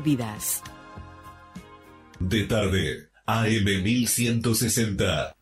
vidas. De tarde, AM 1160.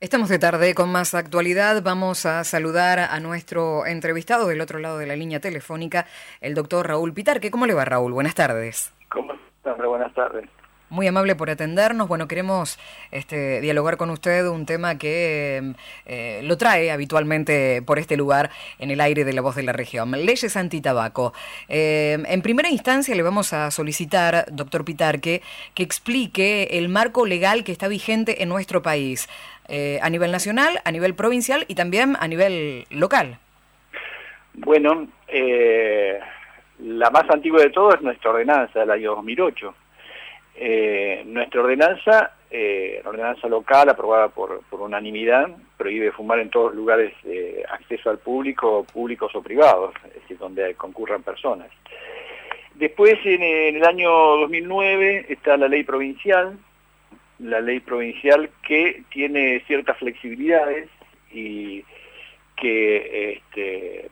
Estamos de tarde con más actualidad. Vamos a saludar a nuestro entrevistado del otro lado de la línea telefónica, el doctor Raúl Pitarque. ¿Cómo le va, Raúl? Buenas tardes. ¿Cómo estás? Buenas tardes. Muy amable por atendernos. Bueno, queremos este, dialogar con usted un tema que eh, lo trae habitualmente por este lugar en el aire de la voz de la región. Leyes antitabaco. Eh, en primera instancia le vamos a solicitar, doctor Pitarque, que explique el marco legal que está vigente en nuestro país, eh, a nivel nacional, a nivel provincial y también a nivel local. Bueno, la más antigua de todo es nuestra ordenanza del año 2008 eh, nuestra ordenanza, eh, la ordenanza local aprobada por, unanimidad, prohíbe fumar en todos lugares de acceso al público, públicos o privados, es decir, donde concurran personas. Después, en, el año 2009, está la ley provincial, la ley provincial que tiene ciertas flexibilidades y que este,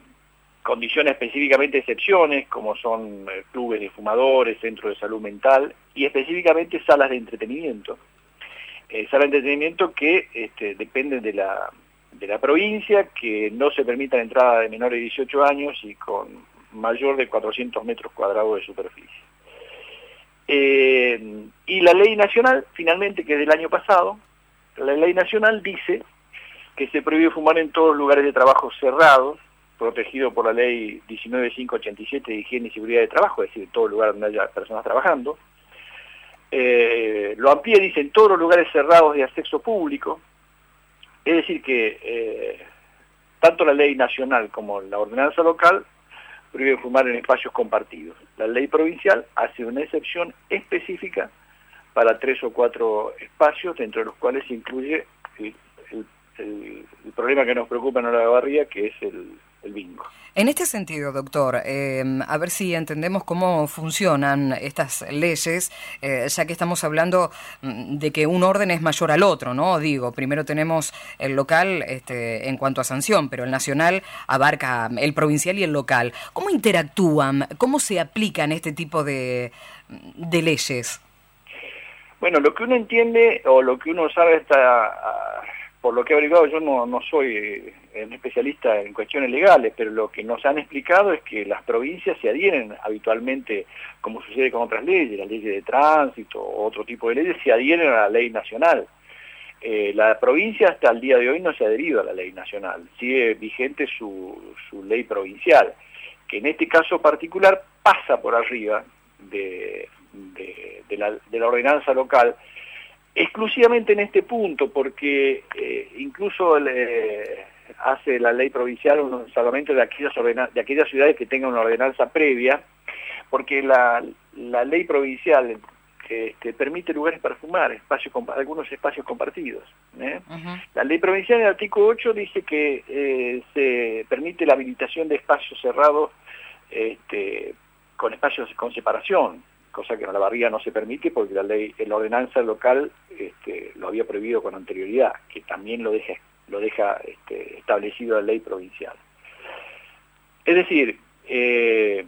condiciona específicamente excepciones, como son eh, clubes de fumadores, centros de salud mental y específicamente salas de entretenimiento. Eh, salas de entretenimiento que este, dependen de la, de la provincia, que no se permita la entrada de menores de 18 años y con mayor de 400 metros cuadrados de superficie. Eh, y la ley nacional, finalmente, que es del año pasado, la ley nacional dice que se prohíbe fumar en todos lugares de trabajo cerrados, protegido por la ley 19587 de higiene y seguridad de trabajo, es decir, en todo lugar donde haya personas trabajando. Eh, lo amplía, dice, en todos los lugares cerrados de acceso público, es decir, que eh, tanto la ley nacional como la ordenanza local prohíben fumar en espacios compartidos. La ley provincial hace una excepción específica para tres o cuatro espacios, dentro de los cuales se incluye el, problema que nos preocupa en la barría, que es el, bingo. En este sentido, doctor, em, a ver si entendemos cómo funcionan estas leyes, eh, ya que estamos hablando mm, de que un orden es mayor al otro, ¿no? Digo, primero tenemos el local este, en cuanto a sanción, pero el nacional abarca el provincial y el local. ¿Cómo interactúan? ¿Cómo se aplican este tipo de, de leyes? Bueno, lo que uno entiende o lo que uno sabe está por lo que he averiguado, yo no, no soy eh, un especialista en cuestiones legales, pero lo que nos han explicado es que las provincias se adhieren habitualmente, como sucede con otras leyes, las leyes de tránsito o otro tipo de leyes, se adhieren a la ley nacional. Eh, la provincia hasta el día de hoy no se ha adherido a la ley nacional, sigue vigente su, su ley provincial, que en este caso particular pasa por arriba de, de, la, de la ordenanza local, exclusivamente en este punto, porque eh, incluso hace la ley provincial un salvamento de aquellas, de aquellas ciudades que tengan una ordenanza previa, porque la, ley provincial este, permite lugares para fumar, espacios, algunos espacios compartidos. ¿eh? La ley provincial en el artículo 8 dice que eh, se permite la habilitación de espacios cerrados este, con espacios con separación, cosa que en la barriga no se permite porque la ley, la ordenanza local este, lo había prohibido con anterioridad, que también lo deja, lo deja este, establecido la ley provincial. Es decir, eh,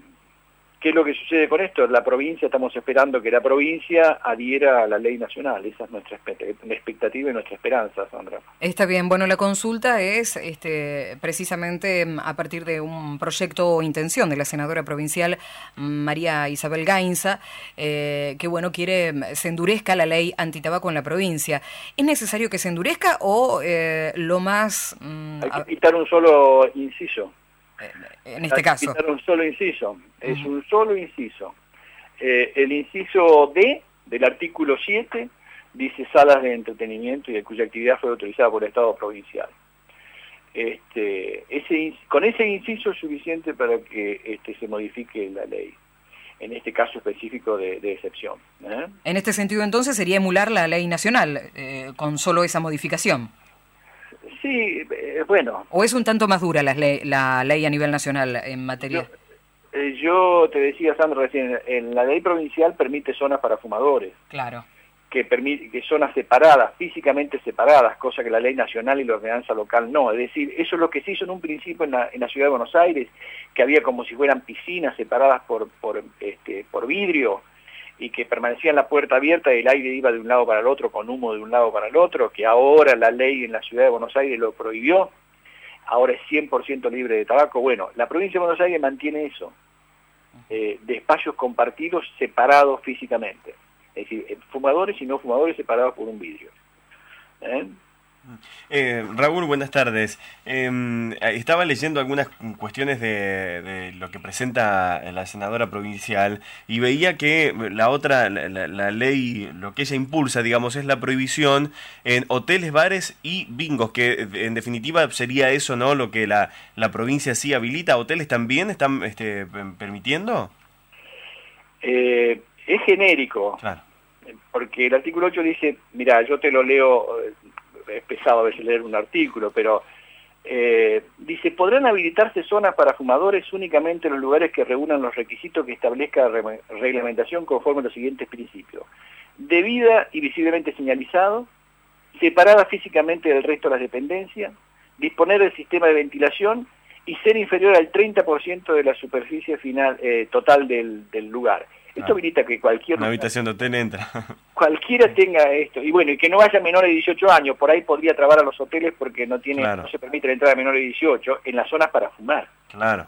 ¿Qué es lo que sucede con esto? La provincia, estamos esperando que la provincia adhiera a la ley nacional. Esa es nuestra expectativa y nuestra esperanza, Sandra. Está bien. Bueno, la consulta es este, precisamente mm, a partir de un proyecto o intención de la senadora provincial mm, María Isabel Gainza, eh, que bueno, quiere mm, se endurezca la ley antitabaco en la provincia. ¿Es necesario que se endurezca o eh, lo más... Hay que quitar un solo inciso en este caso. un solo inciso, es un solo inciso. Eh, el inciso D del artículo 7 dice salas de entretenimiento y de cuya actividad fue autorizada por el Estado provincial. Este, ese, con ese inciso es suficiente para que este, se modifique la ley, en este caso específico de, excepción. ¿eh? En este sentido entonces sería emular la ley nacional eh, con solo esa modificación. Sí, eh, bueno. ¿O es un tanto más dura la ley, la ley a nivel nacional en materia? Yo, eh, te decía, Sandro, recién, en la ley provincial permite zonas para fumadores. Claro. Que, permite, que zonas separadas, físicamente separadas, cosa que la ley nacional y la ordenanza local no. Es decir, eso es lo que se hizo en un principio en la, en la ciudad de Buenos Aires, que había como si fueran piscinas separadas por, por, este, por vidrio, y que permanecía en la puerta abierta y el aire iba de un lado para el otro con humo de un lado para el otro, que ahora la ley en la ciudad de Buenos Aires lo prohibió, ahora es 100% libre de tabaco. Bueno, la provincia de Buenos Aires mantiene eso, eh, de espacios compartidos separados físicamente, es decir, eh, fumadores y no fumadores separados por un vidrio. ¿Eh? Eh, Raúl, buenas tardes. Em, estaba leyendo algunas cuestiones de, lo que presenta la senadora provincial y veía que la otra, la, ley, lo que ella impulsa, digamos, es la prohibición en hoteles, bares y bingos, que en definitiva sería eso, ¿no? Lo que la, la provincia sí habilita. ¿Hoteles también están este, permitiendo? Eh, es genérico. Claro. Porque el artículo 8 dice, mira, yo te lo leo es pesado a veces leer un artículo, pero eh, dice, podrán habilitarse zonas para fumadores únicamente en los lugares que reúnan los requisitos que establezca la reglamentación conforme a los siguientes principios. Debida y visiblemente señalizado, separada físicamente del resto de las dependencias, disponer del sistema de ventilación y ser inferior al 30% de la superficie final eh, total del lugar. Esto habilita que cualquier... Una habitación de hotel entra. cualquiera tenga esto. Y bueno, y que no vaya menores de 18 años. Por ahí podría trabar a los hoteles porque no tiene no se permite la entrada de menores de 18 en las zonas para fumar. Claro.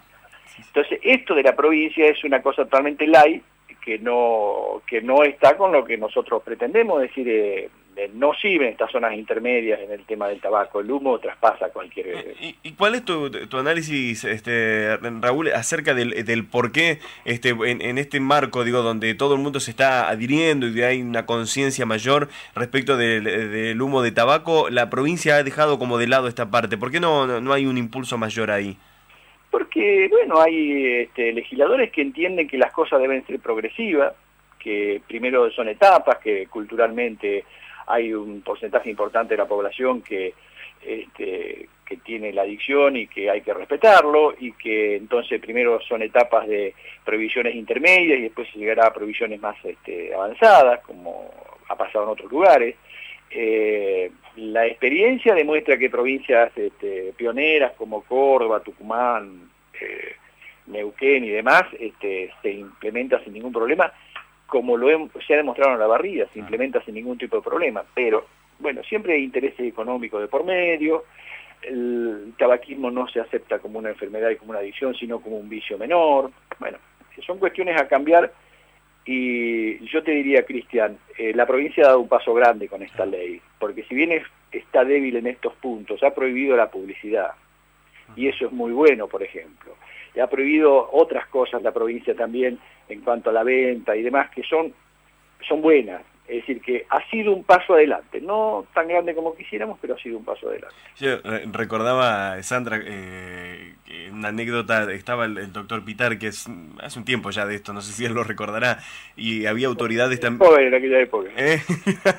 Entonces, esto de la provincia es una cosa totalmente light que no que no está con lo que nosotros pretendemos, es decir, eh, no sirven estas zonas intermedias en el tema del tabaco. El humo traspasa cualquier... ¿Y, y cuál es tu, tu, análisis, este, Raúl, acerca del, del por qué este, en, este marco, digo, donde todo el mundo se está adhiriendo y hay una conciencia mayor respecto del, humo de tabaco, la provincia ha dejado como de lado esta parte? ¿Por qué no, no hay un impulso mayor ahí? Porque, bueno, hay este, legisladores que entienden que las cosas deben ser progresivas, que primero son etapas, que culturalmente hay un porcentaje importante de la población que, este, que tiene la adicción y que hay que respetarlo y que entonces primero son etapas de prohibiciones intermedias y después se llegará a prohibiciones más este, avanzadas, como ha pasado en otros lugares. Eh, la experiencia demuestra que provincias este, pioneras como Córdoba, Tucumán, eh, Neuquén y demás se implementa sin ningún problema como lo se ha demostrado en la barriga, se implementa sin ningún tipo de problema, pero bueno, siempre hay interés económico de por medio, el tabaquismo no se acepta como una enfermedad y como una adicción, sino como un vicio menor, bueno, son cuestiones a cambiar y yo te diría, Cristian, eh, la provincia ha dado un paso grande con esta ley, porque si bien está débil en estos puntos, ha prohibido la publicidad, y eso es muy bueno, por ejemplo ha prohibido otras cosas la provincia también en cuanto a la venta y demás que son, son buenas. Es decir, que ha sido un paso adelante, no tan grande como quisiéramos, pero ha sido un paso adelante. Yo eh, recordaba, Sandra, eh, una anécdota, estaba el, doctor Pitar, que es hace un tiempo ya de esto, no sé si él lo recordará, y había autoridades también... en aquella época. ¿Eh?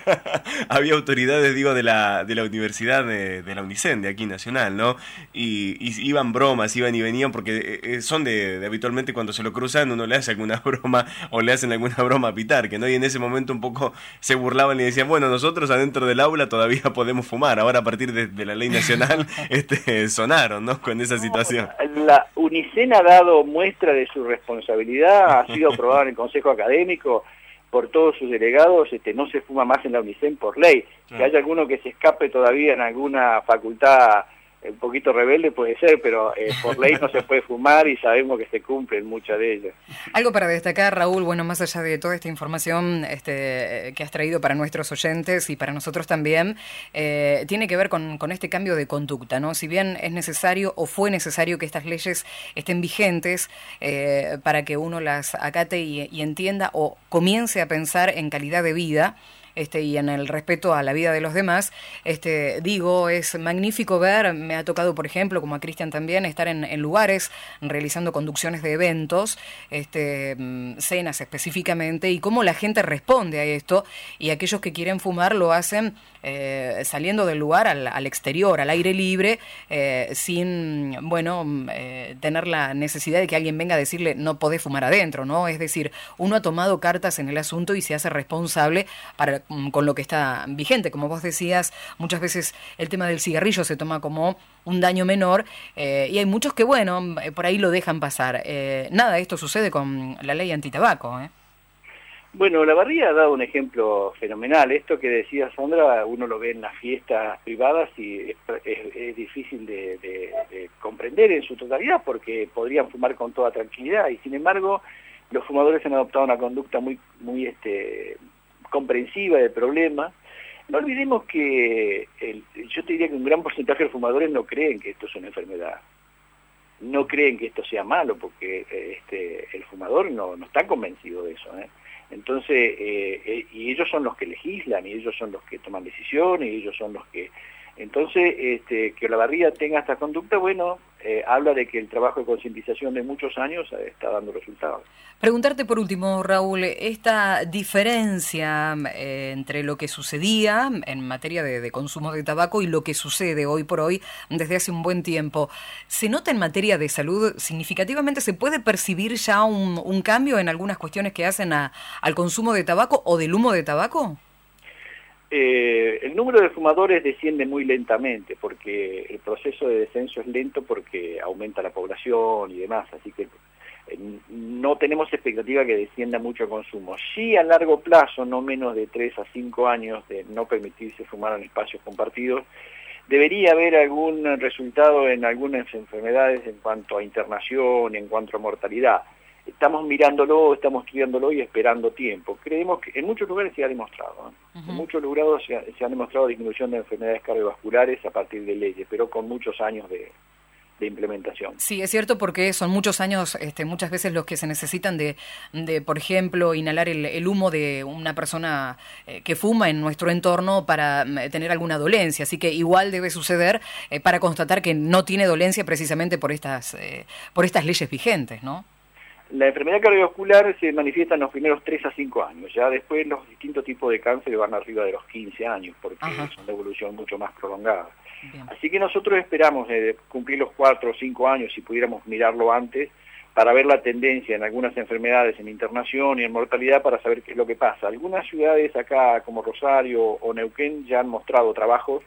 había autoridades, digo, de la, de la universidad de, la UNICEN, de aquí nacional, ¿no? Y, iban bromas, iban y venían, porque son de, habitualmente cuando se lo cruzan uno le hace alguna broma o le hacen alguna broma a Pitar, que no, y en ese momento un poco se burlaban y decían, bueno, nosotros adentro del aula todavía podemos fumar, ahora a partir de, la ley nacional este, sonaron, ¿no? Con esa situación. La UNICEN ha dado muestra de su responsabilidad, ha sido aprobado en el Consejo Académico por todos sus delegados, este, no se fuma más en la UNICEN por ley. Que haya alguno que se escape todavía en alguna facultad un poquito rebelde puede ser, pero eh, por ley no se puede fumar y sabemos que se cumplen muchas de ellas. Algo para destacar, Raúl, bueno, más allá de toda esta información este, que has traído para nuestros oyentes y para nosotros también, eh, tiene que ver con, este cambio de conducta, ¿no? Si bien es necesario o fue necesario que estas leyes estén vigentes eh, para que uno las acate y entienda o comience a pensar en calidad de vida, este, y en el respeto a la vida de los demás, este, digo, es magnífico ver, me ha tocado, por ejemplo, como a Cristian también, estar en, lugares realizando conducciones de eventos, este, mm, cenas específicamente, y cómo la gente responde a esto, y aquellos que quieren fumar lo hacen eh, saliendo del lugar al, exterior, al aire libre, eh, sin, bueno, mm, eh, tener la necesidad de que alguien venga a decirle no podés fumar adentro, ¿no? Es decir, uno ha tomado cartas en el asunto y se hace responsable para Mm, con lo que está vigente. Como vos decías, muchas veces el tema del cigarrillo se toma como un daño menor eh, y hay muchos que, bueno, mm, por ahí lo dejan pasar. Eh, nada, esto sucede con la ley antitabaco. ¿eh? Bueno, la barría ha dado un ejemplo fenomenal. Esto que decía Sandra, uno lo ve en las fiestas privadas y es, difícil de, comprender en su totalidad porque podrían fumar con toda tranquilidad y sin embargo los fumadores han adoptado una conducta muy, muy este, comprensiva del problema. No olvidemos que yo te diría que un gran porcentaje de fumadores no creen que esto es una enfermedad no creen que esto sea malo porque este, el fumador no, no está convencido de eso. ¿eh? Entonces, eh, eh, y ellos son los que legislan, y ellos son los que toman decisiones, y ellos son los que... Entonces, este, que la barriga tenga esta conducta, bueno, eh, habla de que el trabajo de concientización de muchos años está dando resultados. Preguntarte por último, Raúl, esta diferencia entre lo que sucedía en materia de, consumo de tabaco y lo que sucede hoy por hoy desde hace un buen tiempo, ¿se nota en materia de salud significativamente? ¿Se puede percibir ya un, cambio en algunas cuestiones que hacen al consumo de tabaco o del humo de tabaco? Eh, el número de fumadores desciende muy lentamente porque el proceso de descenso es lento porque aumenta la población y demás, así que eh, no tenemos expectativa que descienda mucho el consumo. Sí a largo plazo, no menos de 3 a 5 años de no permitirse fumar en espacios compartidos, debería haber algún resultado en algunas enfermedades en cuanto a internación, en cuanto a mortalidad estamos mirándolo, estamos estudiándolo y esperando tiempo. Creemos que en muchos lugares se ha demostrado, en muchos lugares se ha, demostrado disminución de enfermedades cardiovasculares a partir de leyes, pero con muchos años de, implementación. Sí, es cierto porque son muchos años, este, muchas veces los que se necesitan de, de por ejemplo, inhalar el, humo de una persona eh, que fuma en nuestro entorno para mm, tener alguna dolencia. Así que igual debe suceder eh, para constatar que no tiene dolencia precisamente por estas, eh, por estas leyes vigentes, ¿no? La enfermedad cardiovascular se manifiesta en los primeros 3 a 5 años, ya después los distintos tipos de cáncer van arriba de los 15 años, porque es una evolución mucho más prolongada. Así que nosotros esperamos eh, cumplir los 4 o 5 años, si pudiéramos mirarlo antes, para ver la tendencia en algunas enfermedades en internación y en mortalidad para saber qué es lo que pasa. Algunas ciudades acá como Rosario o Neuquén ya han mostrado trabajos,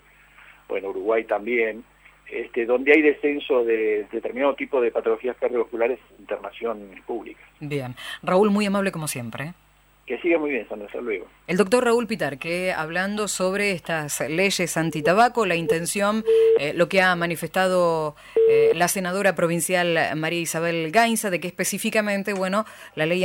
bueno, Uruguay también, este, donde hay descenso de determinado tipo de patologías cardiovasculares internación pública. Bien. Raúl, muy amable como siempre. Que siga muy bien, Sandra, hasta luego. El doctor Raúl Pitar, que hablando sobre estas leyes antitabaco, la intención, eh, lo que ha manifestado eh, la senadora provincial María Isabel Gainza, de que específicamente, bueno, la ley